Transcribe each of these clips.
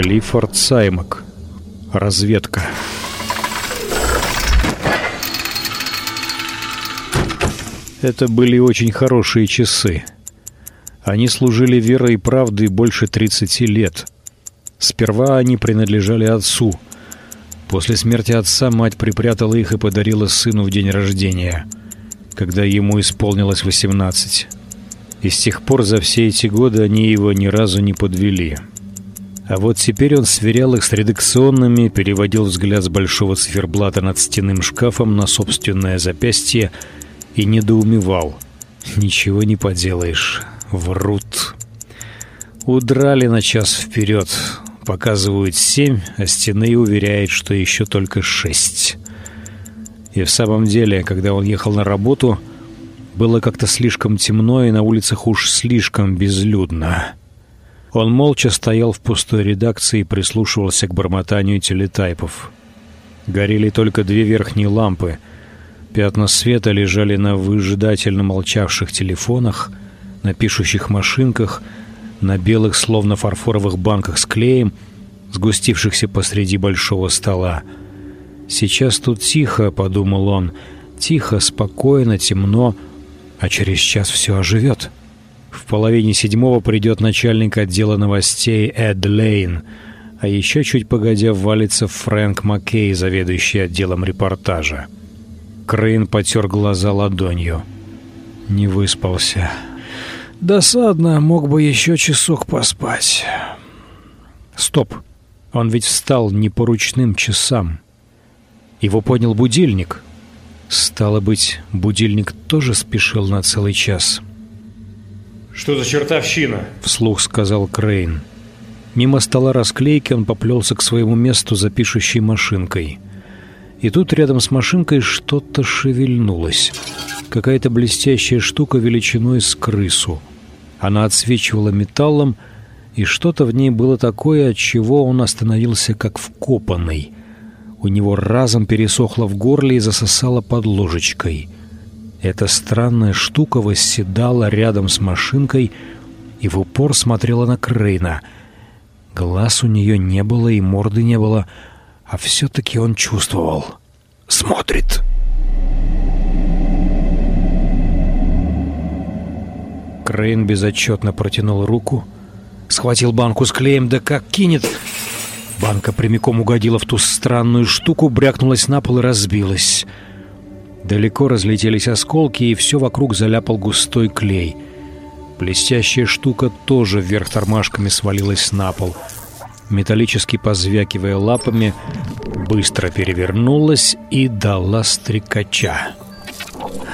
Клиффорд Саймак. Разведка. Это были очень хорошие часы. Они служили верой и правдой больше 30 лет. Сперва они принадлежали отцу. После смерти отца мать припрятала их и подарила сыну в день рождения, когда ему исполнилось 18. И с тех пор за все эти годы они его ни разу не подвели. А вот теперь он сверял их с редакционными, переводил взгляд с большого циферблата над стенным шкафом на собственное запястье и недоумевал. Ничего не поделаешь, врут. Удрали на час вперед. Показывают семь, а стены уверяет, что еще только шесть. И в самом деле, когда он ехал на работу, было как-то слишком темно и на улицах уж слишком безлюдно. Он молча стоял в пустой редакции и прислушивался к бормотанию телетайпов. Горели только две верхние лампы. Пятна света лежали на выжидательно молчавших телефонах, на пишущих машинках, на белых, словно фарфоровых банках с клеем, сгустившихся посреди большого стола. «Сейчас тут тихо», — подумал он, — «тихо, спокойно, темно, а через час все оживет. В половине седьмого придет начальник отдела новостей Эд Лейн, а еще чуть погодя валится Фрэнк Маккей, заведующий отделом репортажа. Крейн потер глаза ладонью. Не выспался. Досадно, мог бы еще часок поспать. Стоп. Он ведь встал не по ручным часам. Его поднял будильник. Стало быть, будильник тоже спешил на целый час. «Что за чертовщина?» — вслух сказал Крейн. Мимо стола расклейки он поплелся к своему месту за пишущей машинкой. И тут рядом с машинкой что-то шевельнулось. Какая-то блестящая штука величиной с крысу. Она отсвечивала металлом, и что-то в ней было такое, от чего он остановился как вкопанный — у него разом пересохло в горле и засосало под ложечкой. Эта странная штука восседала рядом с машинкой и в упор смотрела на Крейна. Глаз у нее не было и морды не было, а все-таки он чувствовал. Смотрит. Крейн безотчетно протянул руку, схватил банку с клеем, да как кинет... Банка прямиком угодила в ту странную штуку, брякнулась на пол и разбилась. Далеко разлетелись осколки, и все вокруг заляпал густой клей. Блестящая штука тоже вверх тормашками свалилась на пол. Металлически позвякивая лапами, быстро перевернулась и дала стрекача.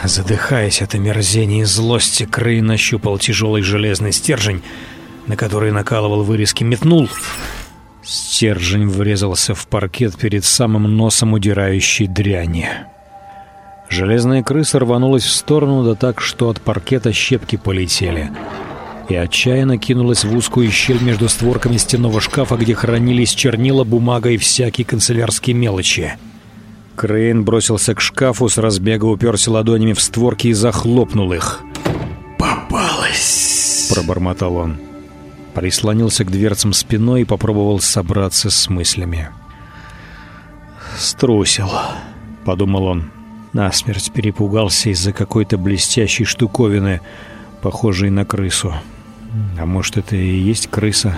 Задыхаясь от омерзения и злости, Крей нащупал тяжелый железный стержень, на который накалывал вырезки, метнул — Стержень врезался в паркет перед самым носом удирающей дряни. Железная крыса рванулась в сторону, да так, что от паркета щепки полетели. И отчаянно кинулась в узкую щель между створками стенного шкафа, где хранились чернила, бумага и всякие канцелярские мелочи. Крейн бросился к шкафу, с разбега уперся ладонями в створки и захлопнул их. «Попалась!» — пробормотал он прислонился к дверцам спиной и попробовал собраться с мыслями. «Струсил», — подумал он. Насмерть перепугался из-за какой-то блестящей штуковины, похожей на крысу. А может, это и есть крыса?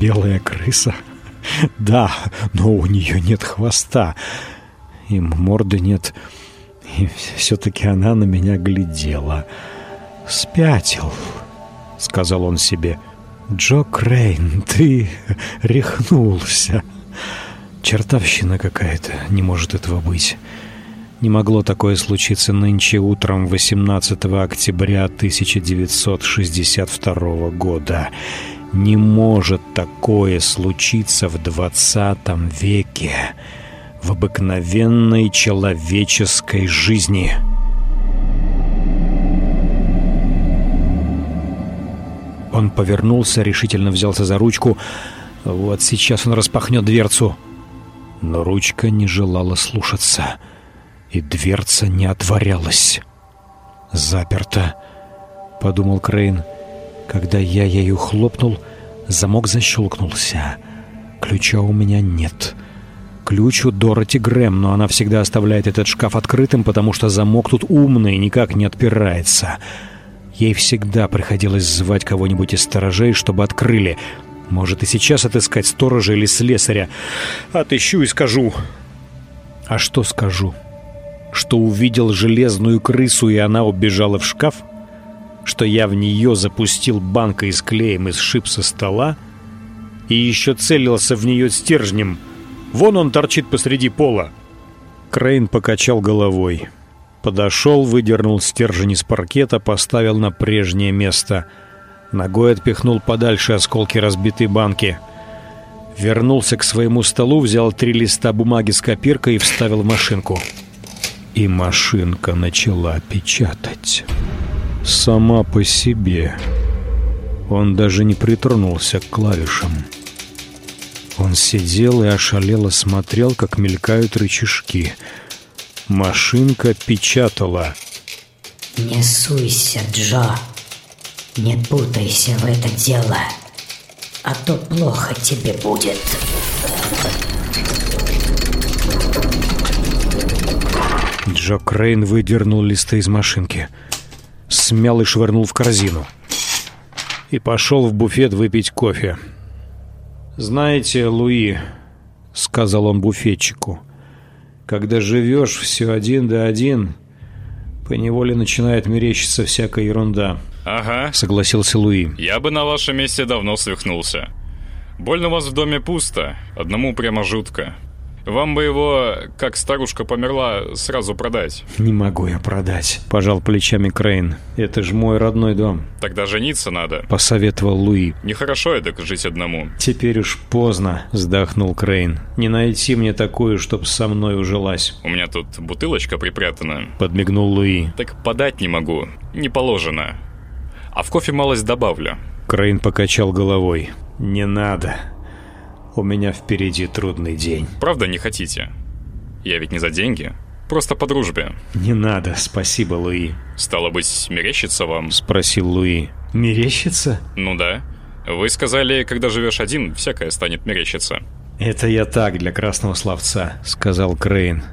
Белая крыса? Да, но у нее нет хвоста, и морды нет, и все-таки она на меня глядела. «Спятил», — сказал он себе, — Джо Крейн, ты рехнулся. Чертовщина какая-то, не может этого быть. Не могло такое случиться нынче утром 18 октября 1962 года. Не может такое случиться в 20 веке, в обыкновенной человеческой жизни. Он повернулся, решительно взялся за ручку. Вот сейчас он распахнет дверцу. Но ручка не желала слушаться, и дверца не отворялась. «Заперто», — подумал Крейн. Когда я ею хлопнул, замок защелкнулся. Ключа у меня нет. Ключ у Дороти Грэм, но она всегда оставляет этот шкаф открытым, потому что замок тут умный и никак не отпирается. Ей всегда приходилось звать кого-нибудь из сторожей, чтобы открыли. Может и сейчас отыскать сторожа или слесаря. Отыщу и скажу. А что скажу? Что увидел железную крысу, и она убежала в шкаф? Что я в нее запустил банкой с клеем и сшиб со стола? И еще целился в нее стержнем — Вон он торчит посреди пола. Крейн покачал головой. Подошел, выдернул стержень из паркета, поставил на прежнее место. Ногой отпихнул подальше осколки разбитой банки. Вернулся к своему столу, взял три листа бумаги с копиркой и вставил в машинку. И машинка начала печатать. Сама по себе. Он даже не притронулся к клавишам. Он сидел и ошалело смотрел, как мелькают рычажки. Машинка печатала. «Не суйся, Джо. Не путайся в это дело, а то плохо тебе будет». Джо Крейн выдернул листы из машинки, смял и швырнул в корзину. И пошел в буфет выпить кофе. «Знаете, Луи», — сказал он буфетчику, — «когда живешь все один да один, поневоле начинает мерещиться всякая ерунда». «Ага», — согласился Луи. «Я бы на вашем месте давно свихнулся. Больно у вас в доме пусто, одному прямо жутко. Вам бы его, как старушка померла, сразу продать. Не могу я продать, пожал плечами Крейн. Это ж мой родной дом. Тогда жениться надо, посоветовал Луи. Нехорошо это жить одному. Теперь уж поздно, вздохнул Крейн. Не найти мне такую, чтоб со мной ужилась. У меня тут бутылочка припрятана. Подмигнул Луи. Так подать не могу, не положено. А в кофе малость добавлю. Крейн покачал головой. Не надо. У меня впереди трудный день. Правда не хотите? Я ведь не за деньги. Просто по дружбе. Не надо, спасибо, Луи. Стало быть, мерещится вам? Спросил Луи. Мерещится? Ну да. Вы сказали, когда живешь один, всякое станет мерещиться. Это я так, для красного словца, сказал Крейн.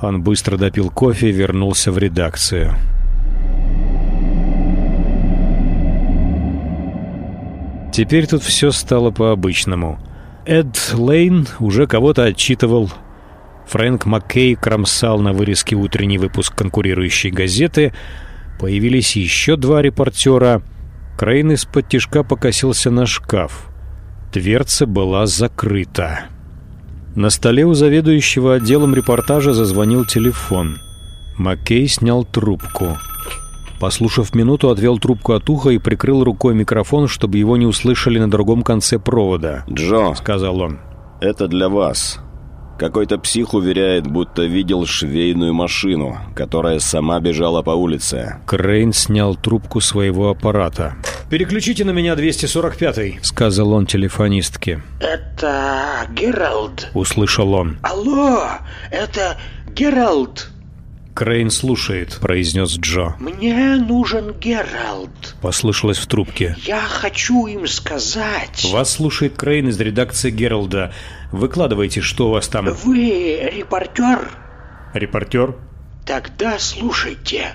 Он быстро допил кофе и вернулся в редакцию. Теперь тут все стало по-обычному – Эд Лейн уже кого-то отчитывал. Фрэнк Маккей кромсал на вырезке утренний выпуск конкурирующей газеты. Появились еще два репортера. Крейн из-под тишка покосился на шкаф. Дверца была закрыта. На столе у заведующего отделом репортажа зазвонил телефон. Маккей снял трубку. Послушав минуту, отвел трубку от уха и прикрыл рукой микрофон, чтобы его не услышали на другом конце провода. «Джо», — сказал он, — «это для вас. Какой-то псих уверяет, будто видел швейную машину, которая сама бежала по улице». Крейн снял трубку своего аппарата. «Переключите на меня 245-й», — сказал он телефонистке. «Это Геральд», — услышал он. «Алло, это Геральд». «Крейн слушает», — произнес Джо. «Мне нужен Геральд», — послышалось в трубке. «Я хочу им сказать...» «Вас слушает Крейн из редакции Гералда. Выкладывайте, что у вас там...» «Вы репортер?» «Репортер?» Тогда слушайте,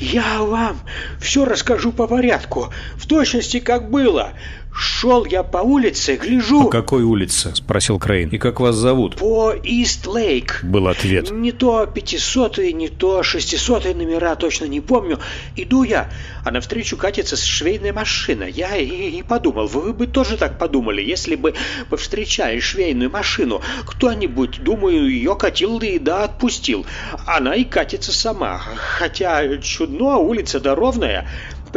я вам все расскажу по порядку, в точности как было. Шел я по улице, гляжу... «По какой улице?» – спросил Крейн. «И как вас зовут?» «По Ист-Лейк». Был ответ. Не то пятисотые, не то шестисотые номера, точно не помню. Иду я, а навстречу катится швейная машина. Я и, и подумал, вы бы тоже так подумали, если бы повстречали швейную машину. Кто-нибудь, думаю, ее катил и да отпустил. Она и катится сама. Хотя чудно, улица-то ровная.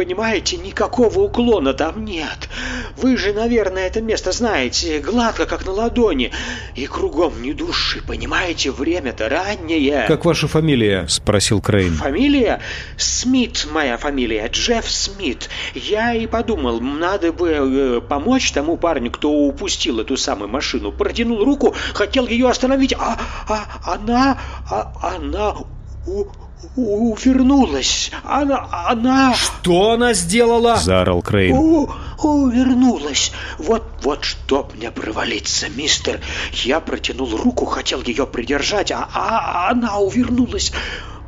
Понимаете, никакого уклона там нет. Вы же, наверное, это место знаете, гладко, как на ладони. И кругом ни души, понимаете, время-то раннее. «Как ваша фамилия?» – спросил Крейн. «Фамилия? Смит моя фамилия, Джефф Смит. Я и подумал, надо бы э, помочь тому парню, кто упустил эту самую машину. Протянул руку, хотел ее остановить, а, а она, а, она у, увернулась. Она... она... Что она сделала? Заорал Крейн. У, увернулась. Вот, вот чтоб мне провалиться, мистер. Я протянул руку, хотел ее придержать, а, а она увернулась.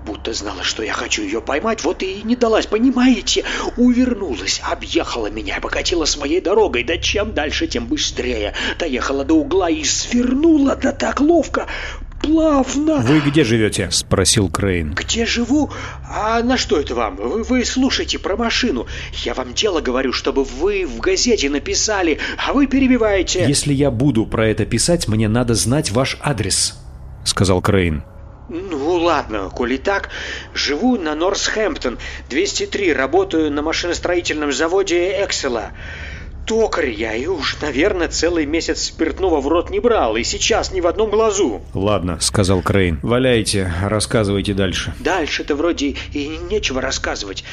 Будто знала, что я хочу ее поймать, вот и не далась, понимаете? Увернулась, объехала меня, покатила своей дорогой, да чем дальше, тем быстрее. Доехала до угла и свернула, да так ловко, плавно. Вы где живете? Спросил Крейн. Где живу? А на что это вам? Вы, вы слушайте про машину. Я вам дело говорю, чтобы вы в газете написали, а вы перебиваете. Если я буду про это писать, мне надо знать ваш адрес, сказал Крейн. Ну ладно, коли так, живу на Норсхэмптон, 203, работаю на машиностроительном заводе Эксела. Токарь я и уж, наверное, целый месяц спиртного в рот не брал, и сейчас ни в одном глазу. Ладно, сказал Крейн. Валяйте, рассказывайте дальше. Дальше-то вроде и нечего рассказывать.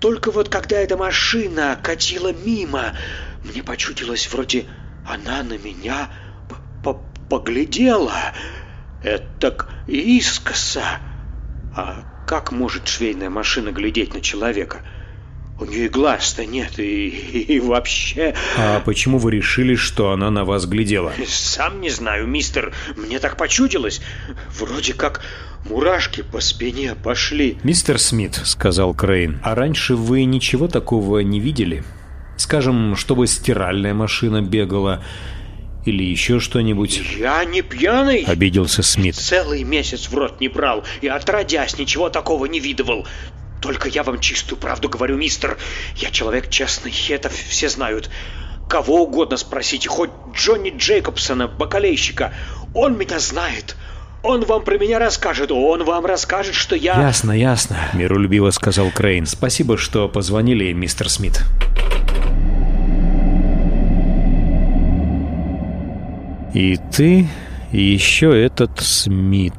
Только вот когда эта машина катила мимо, мне почудилось вроде она на меня поглядела. Это так искоса. А как может швейная машина глядеть на человека? У нее глаз-то нет, и, и, и вообще... А почему вы решили, что она на вас глядела? Сам не знаю, мистер. Мне так почудилось. Вроде как мурашки по спине пошли. Мистер Смит, сказал Крейн, а раньше вы ничего такого не видели? Скажем, чтобы стиральная машина бегала или еще что-нибудь? Я не пьяный. Обиделся Смит. Целый месяц в рот не брал и отродясь ничего такого не видывал. Только я вам чистую правду говорю, мистер. Я человек честный, это все знают. Кого угодно спросите, хоть Джонни Джейкобсона, бакалейщика. Он меня знает. Он вам про меня расскажет. Он вам расскажет, что я... Ясно, ясно, миролюбиво сказал Крейн. Спасибо, что позвонили, мистер Смит. И ты, и еще этот Смит,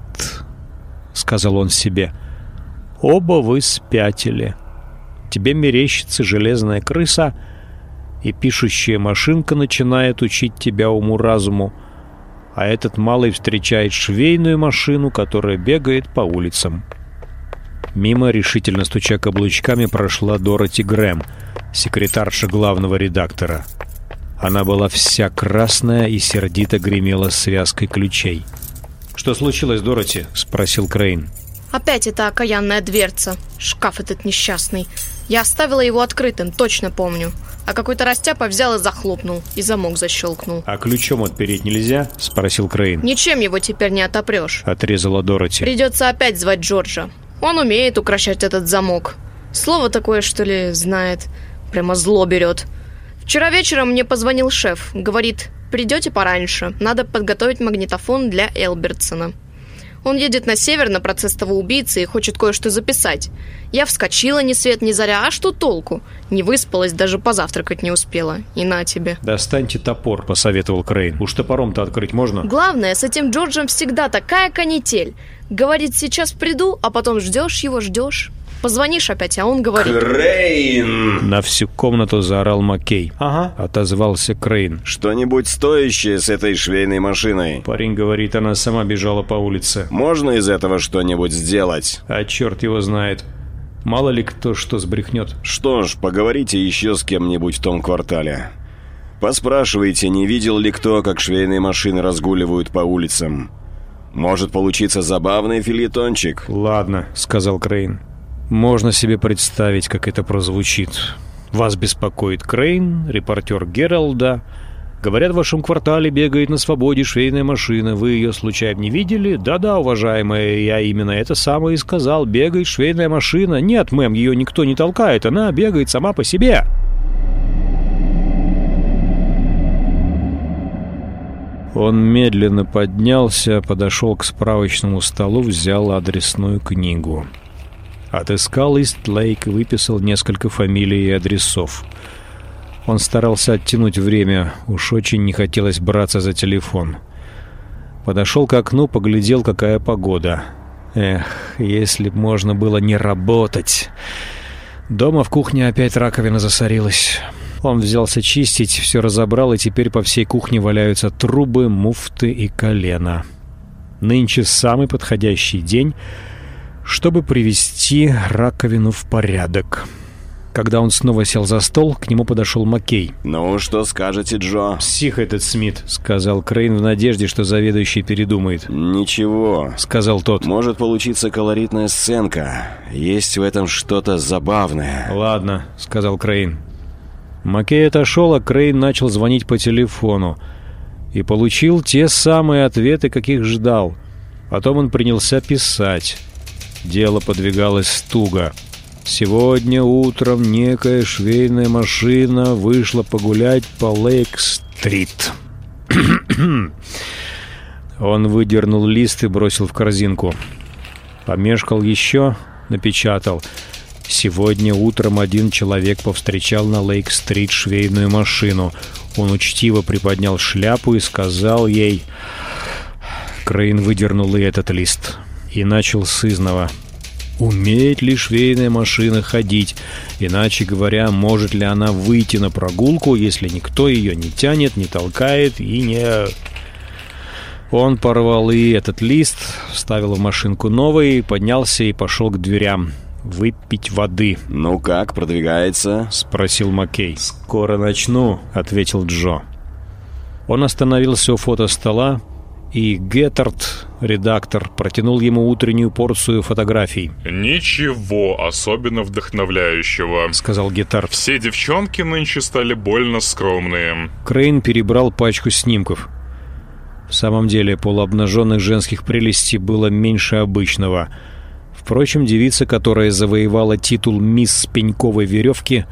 сказал он себе. Оба вы спятили. Тебе мерещится железная крыса, и пишущая машинка начинает учить тебя уму-разуму, а этот малый встречает швейную машину, которая бегает по улицам. Мимо, решительно стуча каблучками, прошла Дороти Грэм, секретарша главного редактора. Она была вся красная и сердито гремела связкой ключей. «Что случилось, Дороти?» — спросил Крейн. Опять эта окаянная дверца. Шкаф этот несчастный. Я оставила его открытым, точно помню. А какой-то растяпа взял и захлопнул, и замок защелкнул. «А ключом отпереть нельзя?» — спросил Крейн. «Ничем его теперь не отопрешь». Отрезала Дороти. «Придется опять звать Джорджа. Он умеет укращать этот замок. Слово такое, что ли, знает. Прямо зло берет. Вчера вечером мне позвонил шеф. Говорит, придете пораньше. Надо подготовить магнитофон для Элбертсона. Он едет на север на процесс того убийцы и хочет кое-что записать. Я вскочила ни свет ни заря, а что толку? Не выспалась, даже позавтракать не успела. И на тебе. «Достаньте топор», — посоветовал Крейн. «Уж топором-то открыть можно?» Главное, с этим Джорджем всегда такая канитель. Говорит, сейчас приду, а потом ждешь его, ждешь. Позвонишь опять, а он говорит... Крейн! На всю комнату заорал Маккей. Ага. Отозвался Крейн. Что-нибудь стоящее с этой швейной машиной? Парень говорит, она сама бежала по улице. Можно из этого что-нибудь сделать? А черт его знает. Мало ли кто что сбрехнет. Что ж, поговорите еще с кем-нибудь в том квартале. Поспрашивайте, не видел ли кто, как швейные машины разгуливают по улицам. Может получиться забавный фильетончик. Ладно, сказал Крейн. Можно себе представить, как это прозвучит. Вас беспокоит Крейн, репортер Гералда. Говорят, в вашем квартале бегает на свободе швейная машина. Вы ее случайно не видели? Да-да, уважаемая, я именно это самое и сказал. Бегает швейная машина. Нет, мэм, ее никто не толкает. Она бегает сама по себе. Он медленно поднялся, подошел к справочному столу, взял адресную книгу. Отыскал Ист-Лейк, выписал несколько фамилий и адресов. Он старался оттянуть время, уж очень не хотелось браться за телефон. Подошел к окну, поглядел, какая погода. Эх, если б можно было не работать. Дома в кухне опять раковина засорилась. Он взялся чистить, все разобрал, и теперь по всей кухне валяются трубы, муфты и колена. Нынче самый подходящий день — чтобы привести раковину в порядок. Когда он снова сел за стол, к нему подошел Маккей. «Ну, что скажете, Джо?» «Псих этот Смит», — сказал Крейн в надежде, что заведующий передумает. «Ничего», — сказал тот. «Может получиться колоритная сценка. Есть в этом что-то забавное». «Ладно», — сказал Крейн. Маккей отошел, а Крейн начал звонить по телефону. И получил те самые ответы, каких ждал. Потом он принялся писать. Дело подвигалось туго. Сегодня утром некая швейная машина вышла погулять по Лейк-стрит. Он выдернул лист и бросил в корзинку. Помешкал еще, напечатал. Сегодня утром один человек повстречал на Лейк-стрит швейную машину. Он учтиво приподнял шляпу и сказал ей... Крейн выдернул и этот лист. И начал с изного. Умеет ли швейная машина ходить? Иначе говоря, может ли она выйти на прогулку, если никто ее не тянет, не толкает и не... Он порвал и этот лист, вставил в машинку новый, поднялся и пошел к дверям. «Выпить воды». «Ну как, продвигается?» — спросил Маккей. «Скоро начну», — ответил Джо. Он остановился у фотостола, и Геттард, редактор, протянул ему утреннюю порцию фотографий. «Ничего особенно вдохновляющего», — сказал Геттард. «Все девчонки нынче стали больно скромные». Крейн перебрал пачку снимков. В самом деле, полуобнаженных женских прелестей было меньше обычного. Впрочем, девица, которая завоевала титул «Мисс Пеньковой веревки»,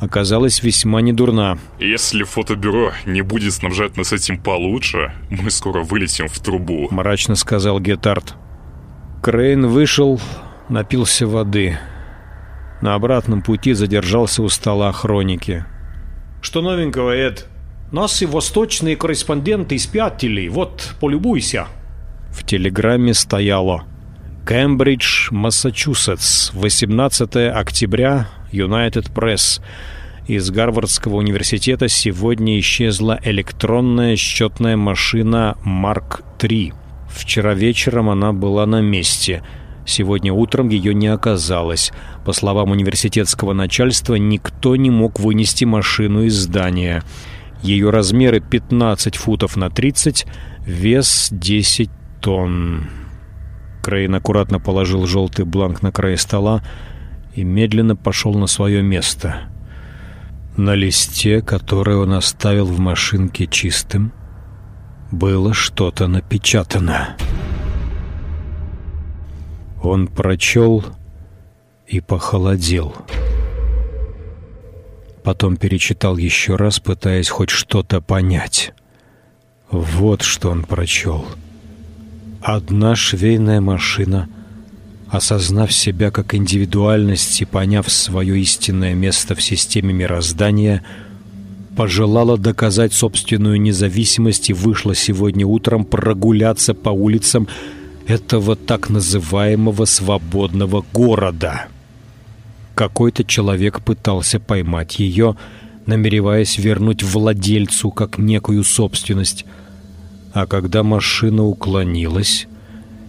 оказалась весьма недурна. «Если фотобюро не будет снабжать нас этим получше, мы скоро вылетим в трубу», — мрачно сказал Гетард. Крейн вышел, напился воды. На обратном пути задержался у стола хроники. «Что новенького, Эд? Наши восточные корреспонденты спятили. Вот, полюбуйся». В телеграмме стояло «Кембридж, Массачусетс, 18 октября, United Press. Из Гарвардского университета сегодня исчезла электронная счетная машина Mark III. Вчера вечером она была на месте. Сегодня утром ее не оказалось. По словам университетского начальства, никто не мог вынести машину из здания. Ее размеры 15 футов на 30, вес 10 тонн. Крейн аккуратно положил желтый бланк на край стола и медленно пошел на свое место. На листе, который он оставил в машинке чистым, было что-то напечатано. Он прочел и похолодел. Потом перечитал еще раз, пытаясь хоть что-то понять. Вот что он прочел. Одна швейная машина — осознав себя как индивидуальность и поняв свое истинное место в системе мироздания, пожелала доказать собственную независимость и вышла сегодня утром прогуляться по улицам этого так называемого свободного города. Какой-то человек пытался поймать ее, намереваясь вернуть владельцу как некую собственность. А когда машина уклонилась,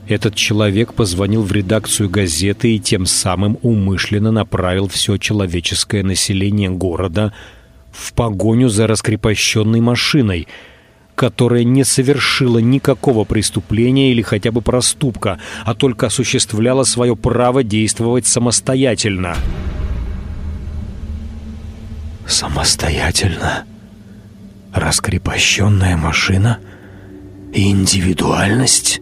этот человек позвонил в редакцию газеты и тем самым умышленно направил все человеческое население города в погоню за раскрепощенной машиной, которая не совершила никакого преступления или хотя бы проступка, а только осуществляла свое право действовать самостоятельно. Самостоятельно? Раскрепощенная машина? Индивидуальность?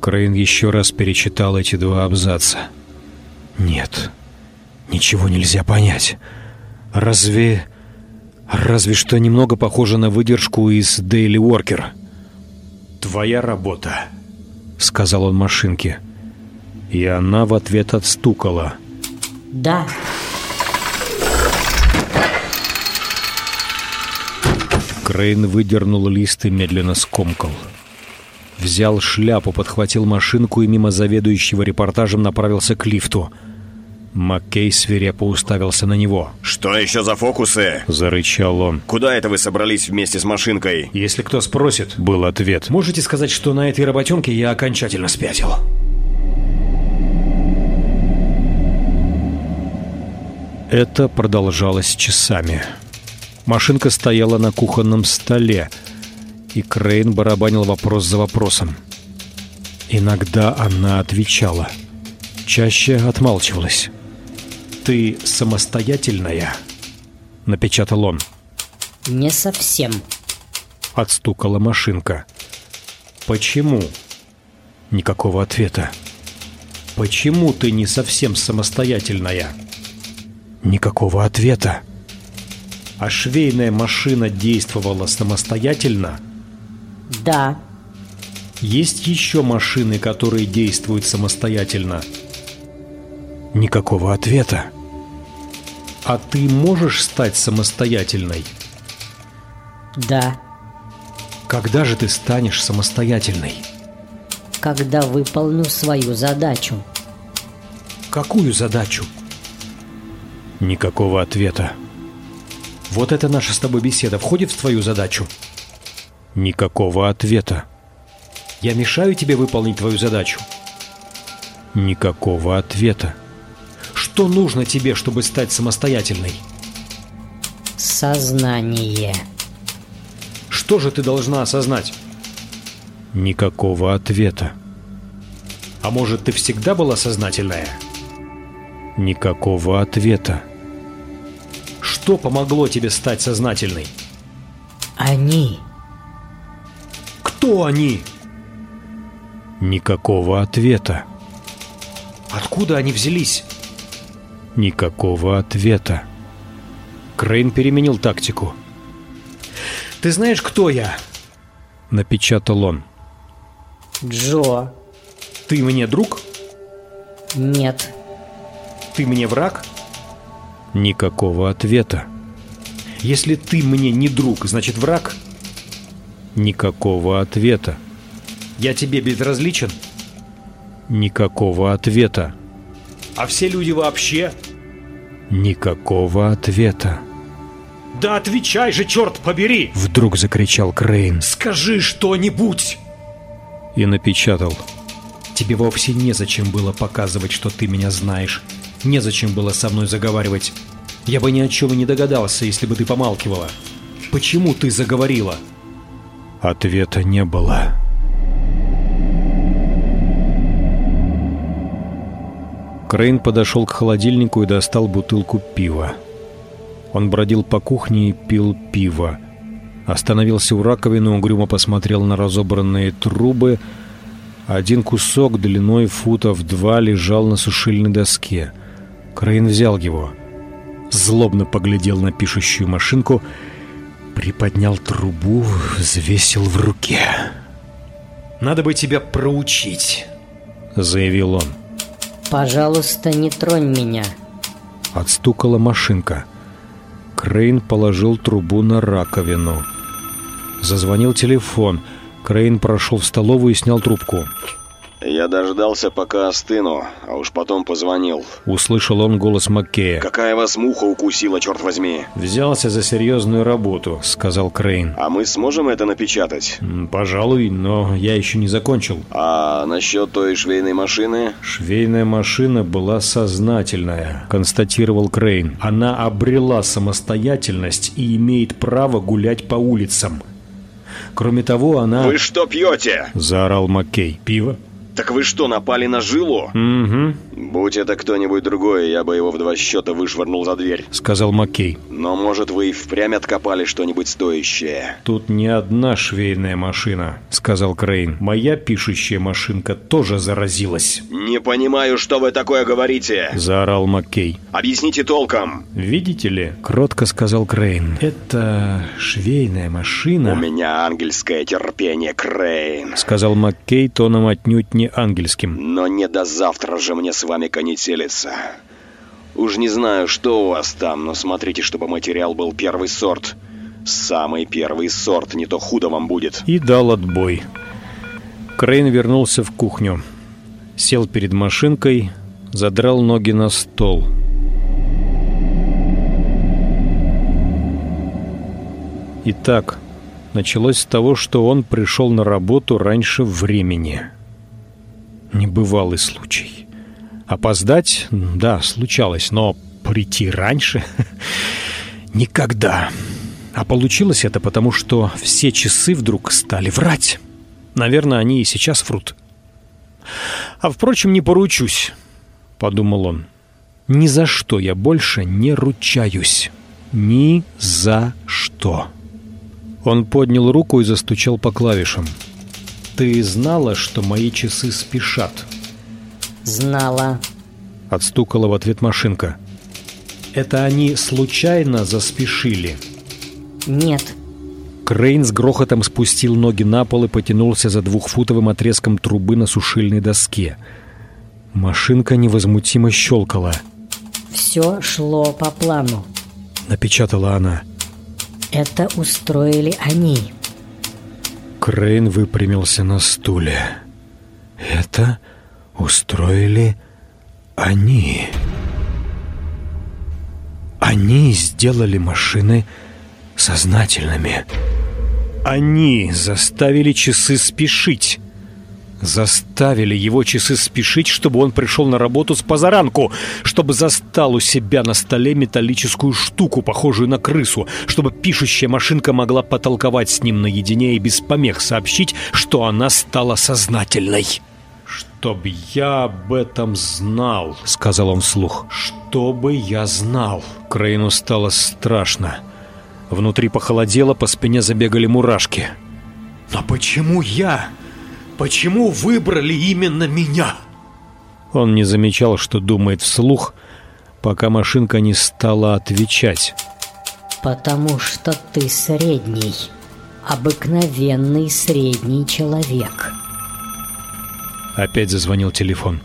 Крейн еще раз перечитал эти два абзаца. Нет, ничего нельзя понять. Разве... Разве что немного похоже на выдержку из Daily Worker. «Твоя работа», — сказал он машинке. И она в ответ отстукала. «Да». Крейн выдернул лист и медленно скомкал. Взял шляпу, подхватил машинку и мимо заведующего репортажем направился к лифту. Маккей свирепо уставился на него. «Что еще за фокусы?» – зарычал он. «Куда это вы собрались вместе с машинкой?» «Если кто спросит», – был ответ. «Можете сказать, что на этой работенке я окончательно спятил?» Это продолжалось часами. «Часами». Машинка стояла на кухонном столе, и Крейн барабанил вопрос за вопросом. Иногда она отвечала. Чаще отмалчивалась. «Ты самостоятельная?» — напечатал он. Не совсем. Отстукала машинка. «Почему?» Никакого ответа. «Почему ты не совсем самостоятельная?» Никакого ответа. «А швейная машина действовала самостоятельно?» Да. Есть еще машины, которые действуют самостоятельно? Никакого ответа. А ты можешь стать самостоятельной? Да. Когда же ты станешь самостоятельной? Когда выполню свою задачу. Какую задачу? Никакого ответа. Вот это наша с тобой беседа входит в твою задачу? Никакого ответа. Я мешаю тебе выполнить твою задачу? Никакого ответа. Что нужно тебе, чтобы стать самостоятельной? Сознание. Что же ты должна осознать? Никакого ответа. А может, ты всегда была сознательная? Никакого ответа. Что помогло тебе стать сознательной? Они. Кто они? Никакого ответа. Откуда они взялись? Никакого ответа. Крейн переменил тактику. «Ты знаешь, кто я?» Напечатал он. Джо. «Ты мне друг? Нет. Ты мне враг?» Никакого ответа. «Если ты мне не друг, значит враг?» Никакого ответа. «Я тебе безразличен?» Никакого ответа. «А все люди вообще?» Никакого ответа. «Да отвечай же, черт побери!» Вдруг закричал Крейн. «Скажи что-нибудь!» И напечатал. «Тебе вовсе незачем было показывать, что ты меня знаешь. Незачем было со мной заговаривать. Я бы ни о чем и не догадался, если бы ты помалкивала. Почему ты заговорила?» Ответа не было. Крейн подошел к холодильнику и достал бутылку пива. Он бродил по кухне и пил пиво. Остановился у раковины, угрюмо посмотрел на разобранные трубы. Один кусок длиной футов два лежал на сушильной доске. Крейн взял его. Злобно поглядел на пишущую машинку, приподнял трубу, взвесил в руке. «Надо бы тебя проучить», — заявил он. Пожалуйста, не тронь меня. Отстукала машинка. Крейн положил трубу на раковину. Зазвонил телефон. Крейн прошел в столовую и снял трубку. Я дождался, пока остыну, а уж потом позвонил. Услышал он голос Маккея. Какая вас муха укусила, черт возьми? «Взялся за серьезную работу», — сказал Крейн. А мы сможем это напечатать? «М, «Пожалуй, но я еще не закончил». А насчет той швейной машины? Швейная машина была сознательная, констатировал Крейн. Она обрела самостоятельность и имеет право гулять по улицам. Кроме того, она... Вы что пьете? Заорал Маккей. Пиво? Так вы что, напали на жилу? Угу, Будь это кто-нибудь другой, я бы его в два счета вышвырнул за дверь. сказал Маккей. Но, может, вы и впрямь откопали что-нибудь стоящее? Тут не одна швейная машина, сказал Крейн. Моя пишущая машинка тоже заразилась. Не понимаю, что вы такое говорите. Заорал Маккей. Объясните толком. Видите ли, кротко сказал Крейн. Это швейная У машина, меня ангельское терпение, Крейн. сказал Маккей тоном отнюдь не ангельским. Но не до завтра же мне с вами канителиться. Уж не знаю, что у вас там, но смотрите, чтобы материал был первый сорт. Самый первый сорт, не то худо вам будет. И дал отбой. Крейн вернулся в кухню. Сел перед машинкой, задрал ноги на стол. Итак, началось с того, что он пришел на работу раньше времени. Небывалый случай. Опоздать, да, случалось, но прийти раньше? Никогда. А получилось это потому, что все часы вдруг стали врать. Наверное, они и сейчас врут. А впрочем, не поручусь, подумал он. Ни за что я больше не ручаюсь. Ни за что. Он поднял руку и застучал по клавишам. Ты знала, что мои часы спешат? Знала. Отстукала в ответ машинка. Это они случайно заспешили? Нет. Крейн с грохотом спустил ноги на пол и потянулся за двухфутовым отрезком трубы на сушильной доске. Машинка невозмутимо щелкала. Все шло по плану. Напечатала она. Это устроили они. Крейн выпрямился на стуле. Это устроили они. Они сделали машины сознательными. Они заставили часы спешить. Заставили его часы спешить, чтобы он пришел на работу с позаранку, чтобы застал у себя на столе металлическую штуку, похожую на крысу, чтобы пишущая машинка могла потолковать с ним наедине и без помех сообщить, что она стала сознательной. «Чтоб я об этом знал», — сказал он вслух. «Чтобы я знал». Крейну стало страшно. Внутри похолодело, по спине забегали мурашки. «Но почему я? Почему выбрали именно меня?» Он не замечал, что думает вслух, пока машинка не стала отвечать. Потому что ты средний. Обыкновенный средний человек. Опять зазвонил телефон.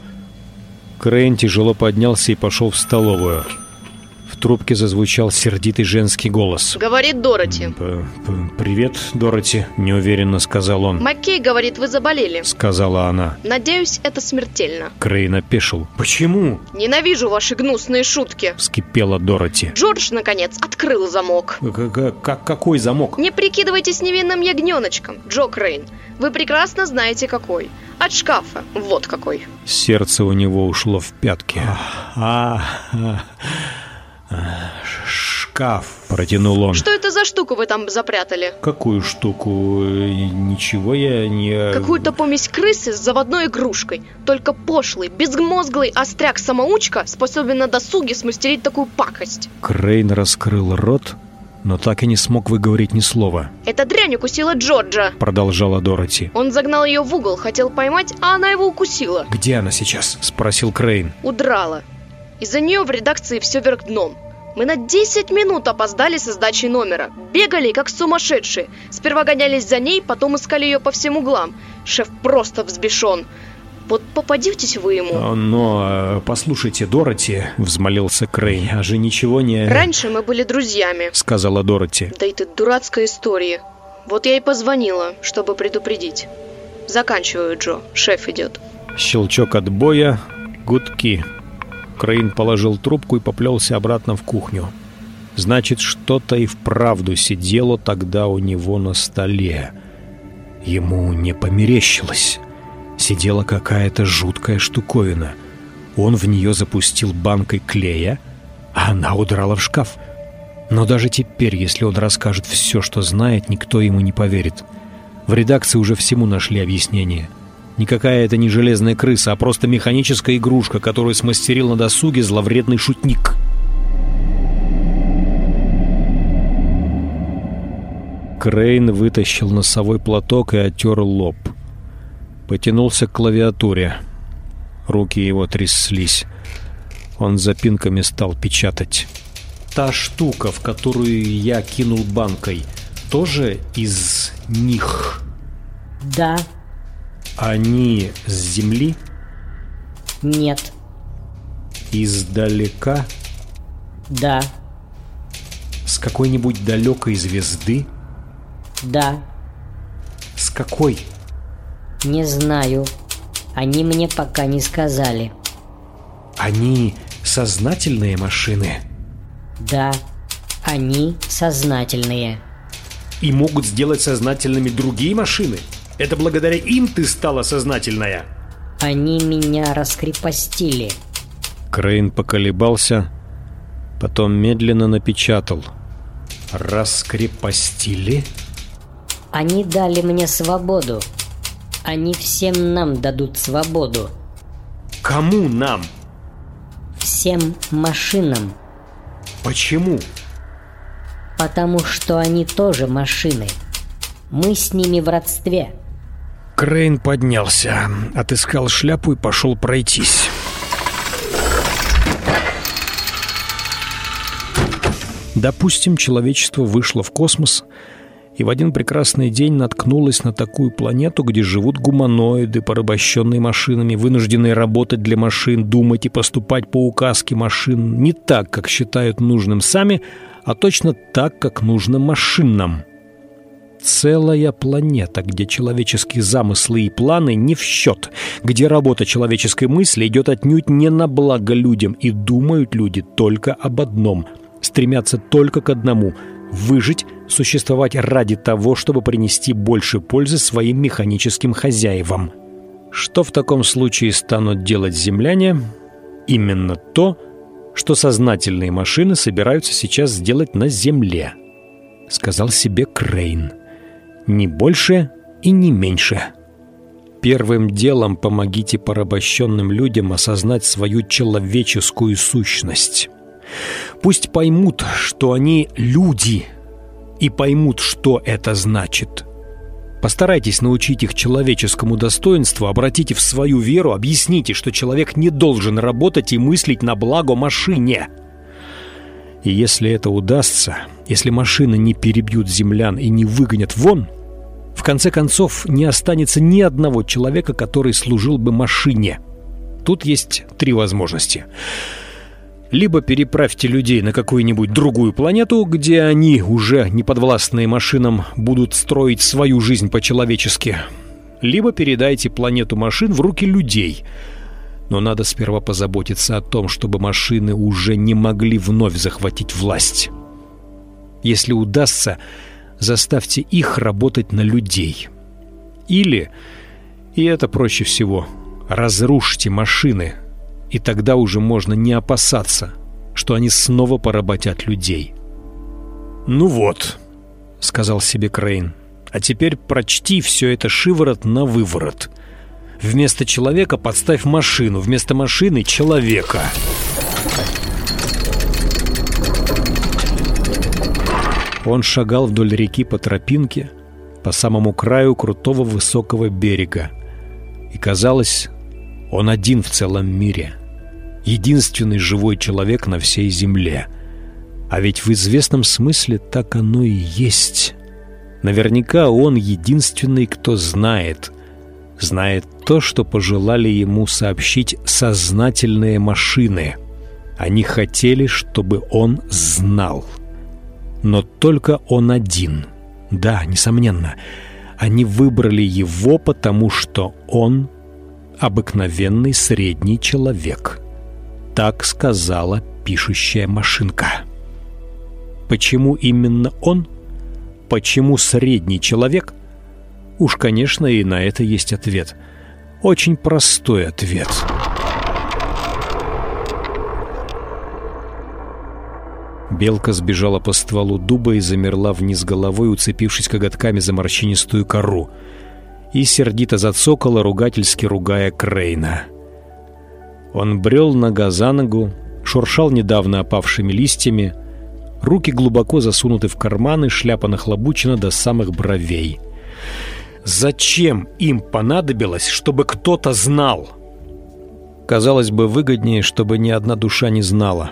Крейн тяжело поднялся и пошел в столовую. В трубке зазвучал сердитый женский голос. Говорит Дороти. П- п- «Привет, Дороти», — неуверенно сказал он. Маккей говорит, вы заболели. Сказала она. Надеюсь, это смертельно. Крейн опешил. «Почему?» Ненавижу ваши гнусные шутки. Вскипела Дороти. Джордж, наконец, открыл замок. К- к- как- Какой замок? Не прикидывайтесь невинным ягненочком, Джо Крейн. Вы прекрасно знаете какой. От шкафа. Вот какой. Сердце у него ушло в пятки. «А, а, а, шкаф», — протянул он. Что это за штуку вы там запрятали? Какую штуку? Э, Ничего я не... Какую-то помесь крысы с заводной игрушкой. Только пошлый, безмозглый остряк-самоучка способен на досуге смастерить такую пакость. Крейн раскрыл рот, но так и не смог выговорить ни слова. Эта дрянь укусила Джорджа. Продолжала Дороти. Он загнал ее в угол, хотел поймать, а она его укусила. «Где она сейчас?» — спросил Крейн. Удрала. Из-за нее в редакции все вверх дном. Мы на 10 минут опоздали со сдачей номера. Бегали, как сумасшедшие. Сперва гонялись за ней, потом искали ее по всем углам. Шеф просто взбешен. Вот попадитесь вы ему. «А, «Но, э, послушайте, Дороти», — взмолился Крейн, «а же ничего не...» Раньше мы были друзьями. Сказала Дороти. Да и ты дурацкая история. Вот я и позвонила, чтобы предупредить. Заканчиваю, Джо. Шеф идет. Щелчок отбоя, гудки. Крейн положил трубку и поплелся обратно в кухню. Значит, что-то и вправду сидело тогда у него на столе. Ему не померещилось. Сидела какая-то жуткая штуковина. Он в нее запустил банкой клея, а она удрала в шкаф. Но даже теперь, если он расскажет все, что знает, никто ему не поверит. В редакции уже всему нашли объяснение. Никакая это не железная крыса, а просто механическая игрушка, которую смастерил на досуге зловредный шутник. Крейн вытащил носовой платок и оттер лоб. Потянулся к клавиатуре. Руки его тряслись. Он запинками стал печатать. «Та штука, в которую я кинул банкой, тоже из них? Да, Они с Земли? нет, Издалека? да, С какой-нибудь далекой звезды? да, С какой? не знаю. Они мне пока не сказали. Они сознательные машины Да, они сознательные. и могут сделать сознательными другие машины? Это благодаря им ты стала сознательная? Они меня раскрепостили. Крейн поколебался, Потом медленно напечатал. «Раскрепостили?» Они дали мне свободу. Они всем нам дадут свободу. Кому нам? Всем машинам. Почему? Потому что они тоже машины. Мы с ними в родстве. Крейн поднялся, отыскал шляпу и пошел пройтись. Допустим, человечество вышло в космос и в один прекрасный день наткнулось на такую планету, где живут гуманоиды, порабощенные машинами, вынужденные работать для машин, думать и поступать по указке машин не так, как считают нужным сами, а точно так, как нужно машинам. Целая планета, где человеческие замыслы и планы не в счет, где работа человеческой мысли идет отнюдь не на благо людям, и думают люди только об одном – стремятся только к одному – выжить, существовать ради того, чтобы принести больше пользы своим механическим хозяевам. Что в таком случае станут делать земляне? Именно то, что сознательные машины собираются сейчас сделать на Земле, сказал себе Крейн. Не больше и не меньше. Первым делом помогите порабощенным людям осознать свою человеческую сущность. Пусть поймут, что они люди, и поймут, что это значит. Постарайтесь научить их человеческому достоинству, обратите в свою веру, объясните, что человек не должен работать и мыслить на благо машине. И если это удастся, если машины не перебьют землян и не выгонят вон, в конце концов не останется ни одного человека, который служил бы машине. Тут есть три возможности – либо переправьте людей на какую-нибудь другую планету, где они, уже не подвластные машинам, будут строить свою жизнь по-человечески. Либо передайте планету машин в руки людей. Но надо сперва позаботиться о том, чтобы машины уже не могли вновь захватить власть. Если удастся, заставьте их работать на людей. Или, и это проще всего, разрушьте машины – и тогда уже можно не опасаться, что они снова поработят людей. «Ну вот», — сказал себе Крейн, — «а теперь прочти все это шиворот на выворот. Вместо человека подставь машину, вместо машины — человека». Он шагал вдоль реки по тропинке, по самому краю крутого высокого берега. И казалось, он один в целом мире единственный живой человек на всей земле. А ведь в известном смысле так оно и есть. Наверняка он единственный, кто знает. Знает то, что пожелали ему сообщить сознательные машины. Они хотели, чтобы он знал. Но только он один. Да, несомненно. Они выбрали его, потому что он обыкновенный средний человек. Так сказала пишущая машинка. Почему именно он? Почему средний человек? Уж, конечно, и на это есть ответ. Очень простой ответ. Белка сбежала по стволу дуба и замерла вниз головой, уцепившись коготками за морщинистую кору. И сердито зацокала, ругательски ругая Крейна. — он брел нога за ногу, шуршал недавно опавшими листьями, руки глубоко засунуты в карманы, шляпа нахлобучена до самых бровей. Зачем им понадобилось, чтобы кто-то знал? Казалось бы, выгоднее, чтобы ни одна душа не знала.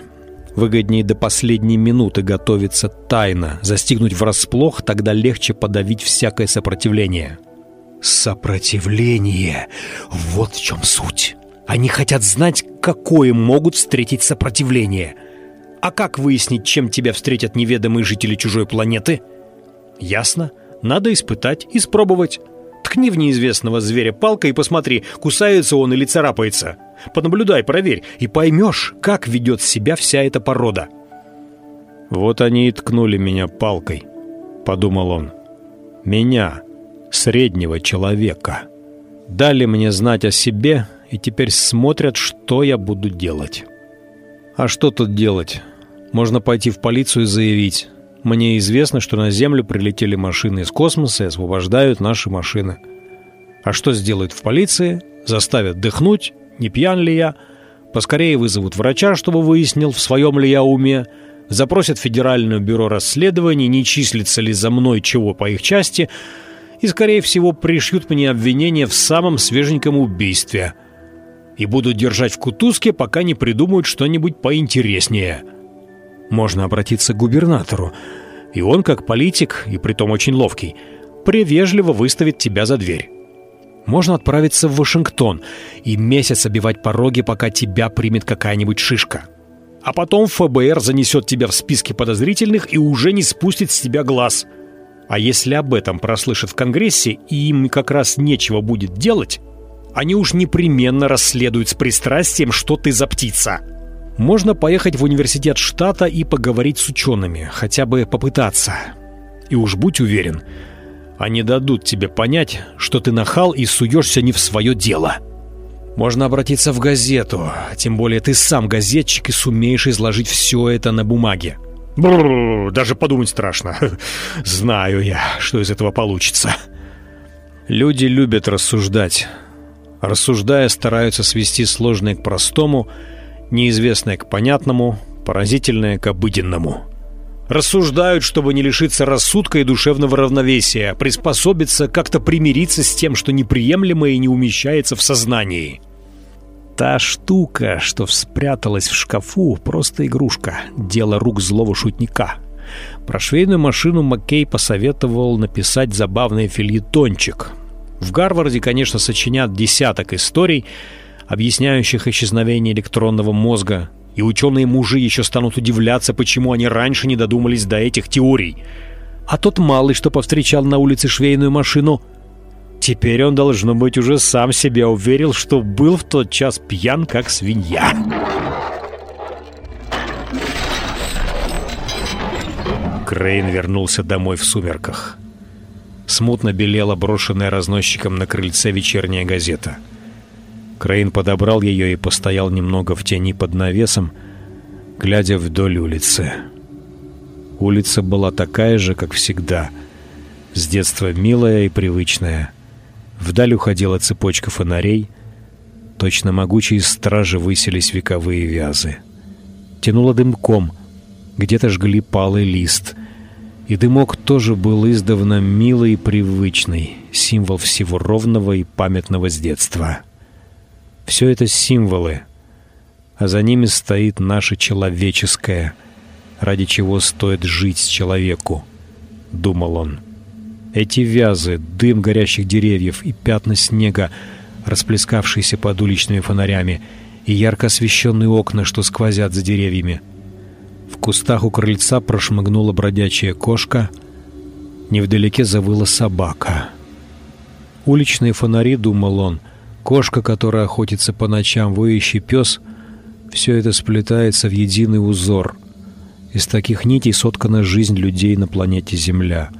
Выгоднее до последней минуты готовиться тайно, застигнуть врасплох, тогда легче подавить всякое сопротивление. Сопротивление! Вот в чем суть. Они хотят знать, какое могут встретить сопротивление. А как выяснить, чем тебя встретят неведомые жители чужой планеты? Ясно. Надо испытать, испробовать. Ткни в неизвестного зверя палкой и посмотри, кусается он или царапается. Понаблюдай, проверь, и поймешь, как ведет себя вся эта порода. «Вот они и ткнули меня палкой», — подумал он. «Меня, среднего человека. Дали мне знать о себе и теперь смотрят, что я буду делать. А что тут делать? Можно пойти в полицию и заявить. Мне известно, что на Землю прилетели машины из космоса и освобождают наши машины. А что сделают в полиции? Заставят дыхнуть, не пьян ли я, поскорее вызовут врача, чтобы выяснил, в своем ли я уме, запросят Федеральное бюро расследований, не числится ли за мной чего по их части, и, скорее всего, пришьют мне обвинение в самом свеженьком убийстве. И будут держать в кутузке, пока не придумают что-нибудь поинтереснее. Можно обратиться к губернатору, и он, как политик, и притом очень ловкий, привежливо выставит тебя за дверь. Можно отправиться в Вашингтон и месяц обивать пороги, пока тебя примет какая-нибудь шишка. А потом ФБР занесет тебя в списки подозрительных и уже не спустит с тебя глаз. А если об этом прослышат в Конгрессе, и им как раз нечего будет делать, они уж непременно расследуют с пристрастием, что ты за птица. Можно поехать в университет штата и поговорить с учеными, хотя бы попытаться. И уж будь уверен, они дадут тебе понять, что ты нахал и суешься не в свое дело. Можно обратиться в газету, тем более ты сам газетчик и сумеешь изложить все это на бумаге. Бррр, даже подумать страшно. Знаю я, что из этого получится. Люди любят рассуждать. Рассуждая, стараются свести сложное к простому, неизвестное к понятному, поразительное к обыденному. Рассуждают, чтобы не лишиться рассудка и душевного равновесия, приспособиться, как-то примириться с тем, что неприемлемо и не умещается в сознании. Та штука, что спряталась в шкафу, просто игрушка, дело рук злого шутника. Про швейную машину Маккей посоветовал написать забавный фильетончик. В Гарварде, конечно, сочинят десяток историй, объясняющих исчезновение электронного мозга, и ученые-мужи еще станут удивляться, почему они раньше не додумались до этих теорий. А тот малый, что повстречал на улице швейную машину, теперь он, должно быть, уже сам себя уверил, что был в тот час пьян, как свинья. Крейн вернулся домой в сумерках. Смутно белела брошенная разносчиком на крыльце вечерняя газета — Крейн подобрал ее и постоял немного в тени под навесом, глядя вдоль улицы. Улица была такая же, как всегда, с детства милая и привычная. Вдаль уходила цепочка фонарей, точно могучие стражи высились вековые вязы. Тянуло дымком, где-то жгли палый лист, и дымок тоже был издавна милый и привычный, символ всего ровного и памятного с детства. Все это символы, а за ними стоит наше человеческое, ради чего стоит жить человеку, думал он. Эти вязы, дым горящих деревьев и пятна снега, расплескавшиеся под уличными фонарями, и ярко освещенные окна, что сквозят за деревьями. В кустах у крыльца прошмыгнула бродячая кошка, невдалеке завыла собака. Уличные фонари, думал он, Кошка, которая охотится по ночам, воющий пес — все это сплетается в единый узор. Из таких нитей соткана жизнь людей на планете Земля.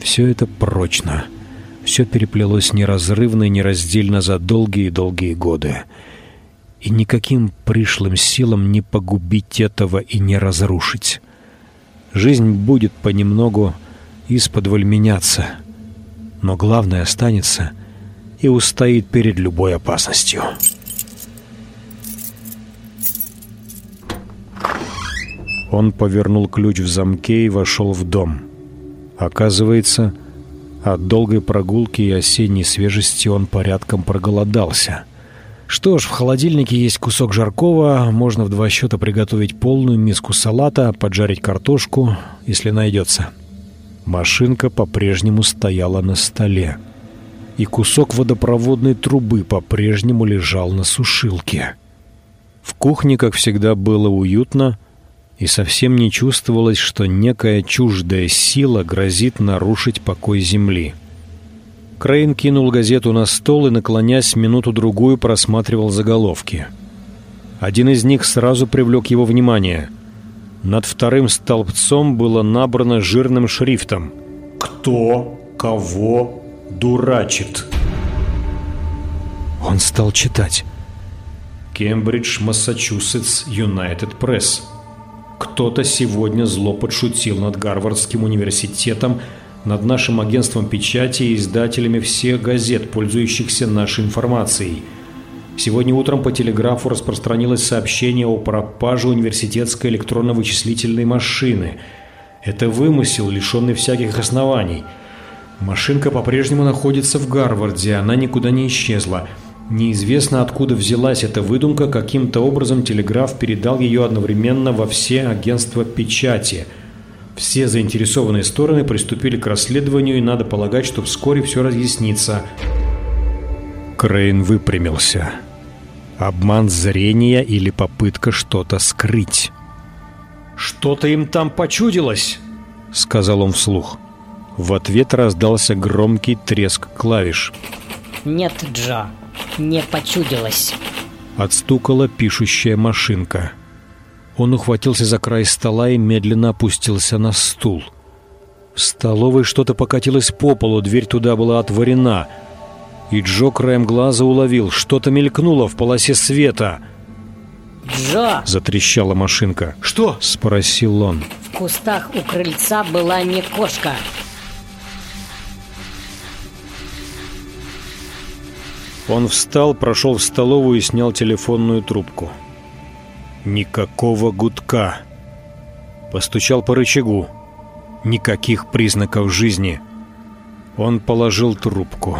Все это прочно. Все переплелось неразрывно и нераздельно за долгие-долгие годы. И никаким пришлым силам не погубить этого и не разрушить. Жизнь будет понемногу из-под меняться. Но главное останется — и устоит перед любой опасностью. Он повернул ключ в замке и вошел в дом. Оказывается, от долгой прогулки и осенней свежести он порядком проголодался. Что ж, в холодильнике есть кусок жаркого, можно в два счета приготовить полную миску салата, поджарить картошку, если найдется. Машинка по-прежнему стояла на столе и кусок водопроводной трубы по-прежнему лежал на сушилке. В кухне, как всегда, было уютно, и совсем не чувствовалось, что некая чуждая сила грозит нарушить покой земли. Крейн кинул газету на стол и, наклонясь минуту-другую, просматривал заголовки. Один из них сразу привлек его внимание. Над вторым столбцом было набрано жирным шрифтом «Кто кого дурачит. Он стал читать. Кембридж, Массачусетс, Юнайтед Пресс. Кто-то сегодня зло подшутил над Гарвардским университетом, над нашим агентством печати и издателями всех газет, пользующихся нашей информацией. Сегодня утром по телеграфу распространилось сообщение о пропаже университетской электронно-вычислительной машины. Это вымысел, лишенный всяких оснований. Машинка по-прежнему находится в Гарварде, она никуда не исчезла. Неизвестно, откуда взялась эта выдумка, каким-то образом телеграф передал ее одновременно во все агентства печати. Все заинтересованные стороны приступили к расследованию, и надо полагать, что вскоре все разъяснится. Крейн выпрямился. Обман зрения или попытка что-то скрыть. «Что-то им там почудилось!» — сказал он вслух. В ответ раздался громкий треск клавиш. Нет, Джо, не почудилось. Отстукала пишущая машинка. Он ухватился за край стола и медленно опустился на стул. В столовой что-то покатилось по полу, дверь туда была отворена. И Джо краем глаза уловил, что-то мелькнуло в полосе света. «Джо!» — затрещала машинка. «Что?» — спросил он. «В кустах у крыльца была не кошка». Он встал, прошел в столовую и снял телефонную трубку. Никакого гудка. Постучал по рычагу. Никаких признаков жизни. Он положил трубку.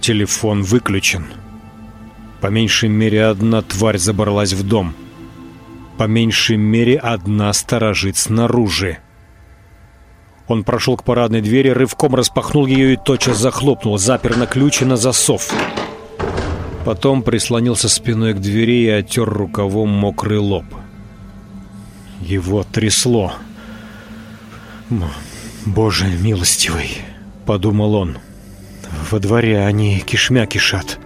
Телефон выключен. По меньшей мере одна тварь забралась в дом. По меньшей мере одна сторожит снаружи. Он прошел к парадной двери, рывком распахнул ее и тотчас захлопнул, запер на ключ и на засов. Потом прислонился спиной к двери и оттер рукавом мокрый лоб. Его трясло. «Боже милостивый!» — подумал он. «Во дворе они кишмя кишат».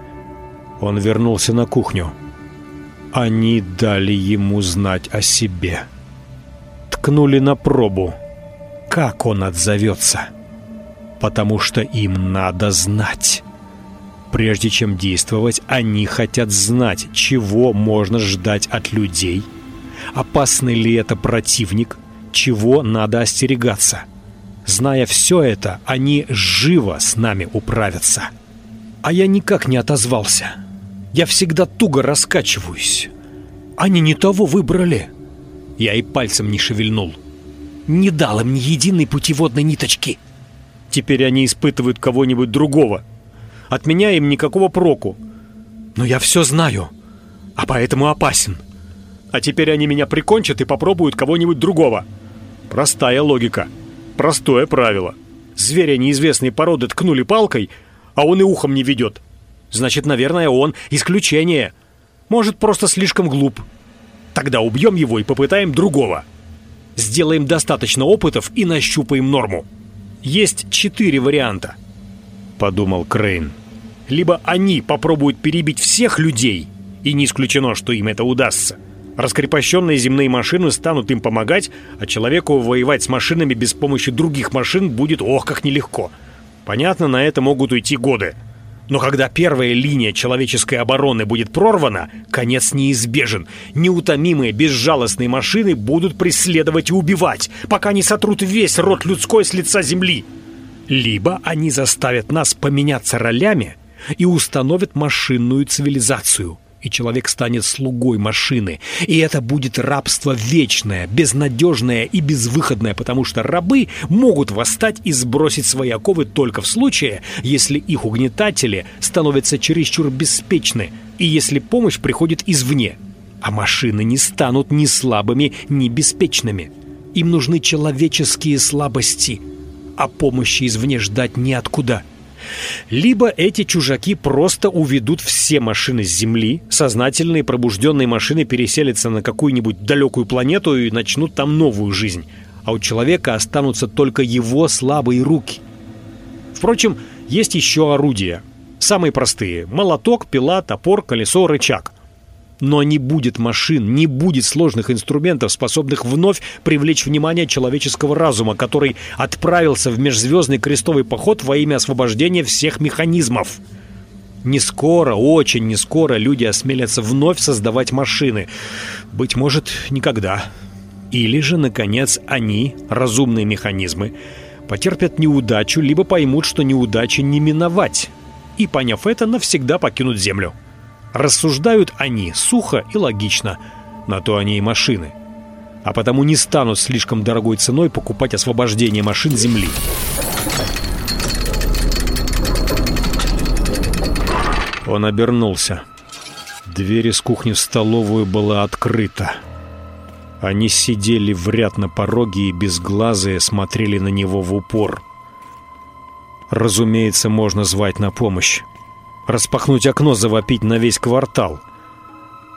Он вернулся на кухню. Они дали ему знать о себе. Ткнули на пробу как он отзовется. Потому что им надо знать. Прежде чем действовать, они хотят знать, чего можно ждать от людей, опасный ли это противник, чего надо остерегаться. Зная все это, они живо с нами управятся. А я никак не отозвался. Я всегда туго раскачиваюсь. Они не того выбрали. Я и пальцем не шевельнул не дал им ни единой путеводной ниточки. Теперь они испытывают кого-нибудь другого. От меня им никакого проку. Но я все знаю, а поэтому опасен. А теперь они меня прикончат и попробуют кого-нибудь другого. Простая логика. Простое правило. Зверя неизвестной породы ткнули палкой, а он и ухом не ведет. Значит, наверное, он исключение. Может, просто слишком глуп. Тогда убьем его и попытаем другого. Сделаем достаточно опытов и нащупаем норму. Есть четыре варианта, подумал Крейн. Либо они попробуют перебить всех людей, и не исключено, что им это удастся. Раскрепощенные земные машины станут им помогать, а человеку воевать с машинами без помощи других машин будет ох как нелегко. Понятно, на это могут уйти годы. Но когда первая линия человеческой обороны будет прорвана, конец неизбежен. Неутомимые, безжалостные машины будут преследовать и убивать, пока не сотрут весь род людской с лица земли. Либо они заставят нас поменяться ролями и установят машинную цивилизацию и человек станет слугой машины. И это будет рабство вечное, безнадежное и безвыходное, потому что рабы могут восстать и сбросить свои оковы только в случае, если их угнетатели становятся чересчур беспечны и если помощь приходит извне. А машины не станут ни слабыми, ни беспечными. Им нужны человеческие слабости, а помощи извне ждать неоткуда – либо эти чужаки просто уведут все машины с Земли, сознательные пробужденные машины переселятся на какую-нибудь далекую планету и начнут там новую жизнь, а у человека останутся только его слабые руки. Впрочем, есть еще орудия. Самые простые – молоток, пила, топор, колесо, рычаг – но не будет машин, не будет сложных инструментов, способных вновь привлечь внимание человеческого разума, который отправился в межзвездный крестовый поход во имя освобождения всех механизмов. Не скоро, очень не скоро люди осмелятся вновь создавать машины. Быть может, никогда. Или же, наконец, они, разумные механизмы, потерпят неудачу, либо поймут, что неудачи не миновать, и, поняв это, навсегда покинут Землю. Рассуждают они сухо и логично, на то они и машины. А потому не станут слишком дорогой ценой покупать освобождение машин Земли. Он обернулся. Дверь из кухни в столовую была открыта. Они сидели в ряд на пороге и безглазые смотрели на него в упор. Разумеется, можно звать на помощь. Распахнуть окно, завопить на весь квартал.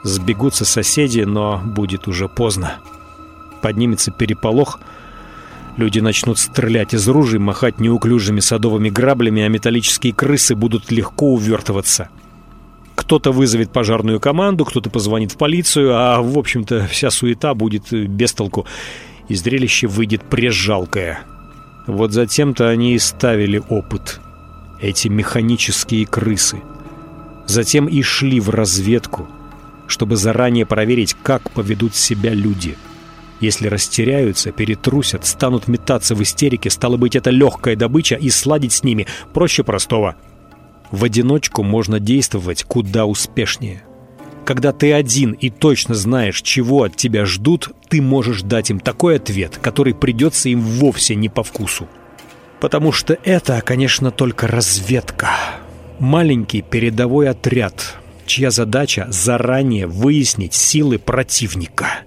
Сбегутся соседи, но будет уже поздно. Поднимется переполох. Люди начнут стрелять из ружей, махать неуклюжими садовыми граблями, а металлические крысы будут легко увертываться. Кто-то вызовет пожарную команду, кто-то позвонит в полицию, а, в общем-то, вся суета будет без толку, и зрелище выйдет прежалкое. Вот затем-то они и ставили опыт. Эти механические крысы. Затем и шли в разведку, чтобы заранее проверить, как поведут себя люди. Если растеряются, перетрусят, станут метаться в истерике, стало быть, это легкая добыча, и сладить с ними проще простого – в одиночку можно действовать куда успешнее. Когда ты один и точно знаешь, чего от тебя ждут, ты можешь дать им такой ответ, который придется им вовсе не по вкусу. Потому что это, конечно, только разведка. Маленький передовой отряд, чья задача заранее выяснить силы противника.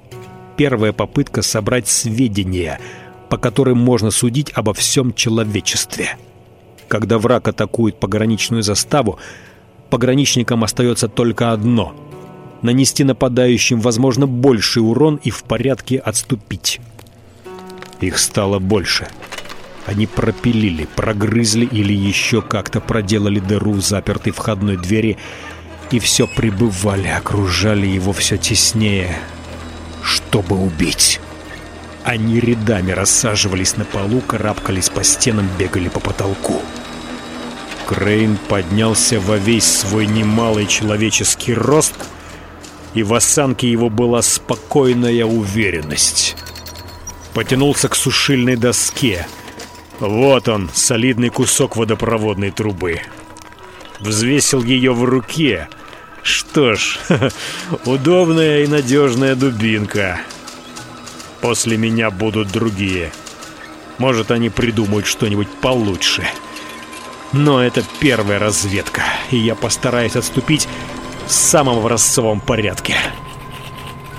Первая попытка собрать сведения, по которым можно судить обо всем человечестве – когда враг атакует пограничную заставу, пограничникам остается только одно — нанести нападающим, возможно, больший урон и в порядке отступить. Их стало больше. Они пропилили, прогрызли или еще как-то проделали дыру в запертой входной двери и все прибывали, окружали его все теснее, чтобы убить. Они рядами рассаживались на полу, карабкались по стенам, бегали по потолку. Крейн поднялся во весь свой немалый человеческий рост, и в осанке его была спокойная уверенность. Потянулся к сушильной доске. Вот он, солидный кусок водопроводной трубы. Взвесил ее в руке. Что ж, удобная и надежная дубинка. После меня будут другие. Может, они придумают что-нибудь получше. — но это первая разведка, и я постараюсь отступить в самом образцовом порядке.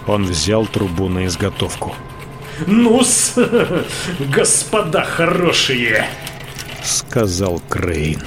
Он взял трубу на изготовку. «Ну-с, господа хорошие!» Сказал Крейн.